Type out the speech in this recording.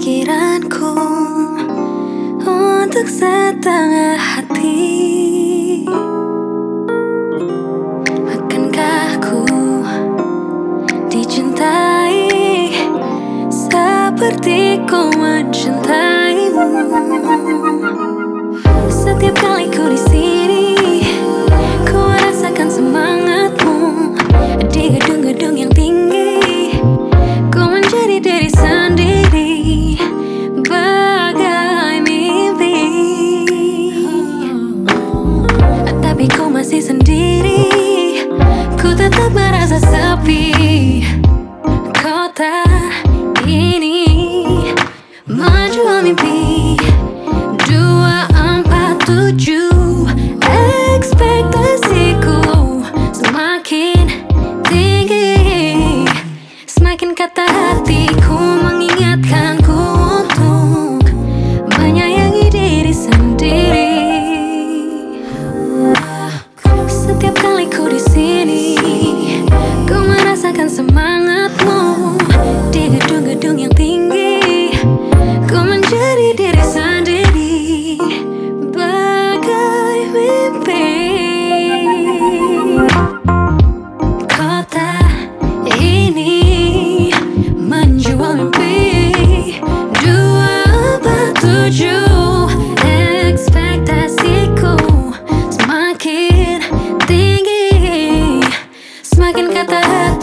Pikiranku untuk setengah hati. seperti ku mencintaimu. Setiap kali ku di sini Ku merasakan semangatmu. Di gedung-gedung yang tinggi Ku menjadi diri sendiri Bagai mimpi. Tapi ku masih sendiri Ku tetap merasa sepi. Tujuh Ekspektasiku semakin tinggi. Semakin kata hatiku mengingatkanku Untuk banyak menyayangi diri sendiri. Setiap kali ku di sini Ku merasakan semangatmu Di gedung-gedung yang smoking, got the hot